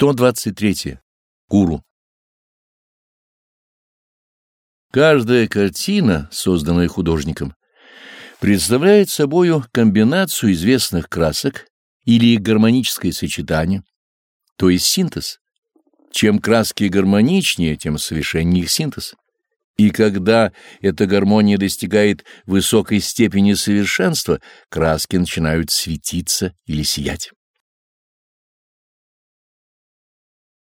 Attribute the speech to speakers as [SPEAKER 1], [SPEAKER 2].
[SPEAKER 1] 123. Гуру. Каждая картина, созданная художником, представляет собою комбинацию известных красок или гармоническое сочетание, то есть синтез. Чем краски гармоничнее, тем совершеннее их синтез. И когда эта гармония достигает высокой степени совершенства, краски начинают светиться или сиять.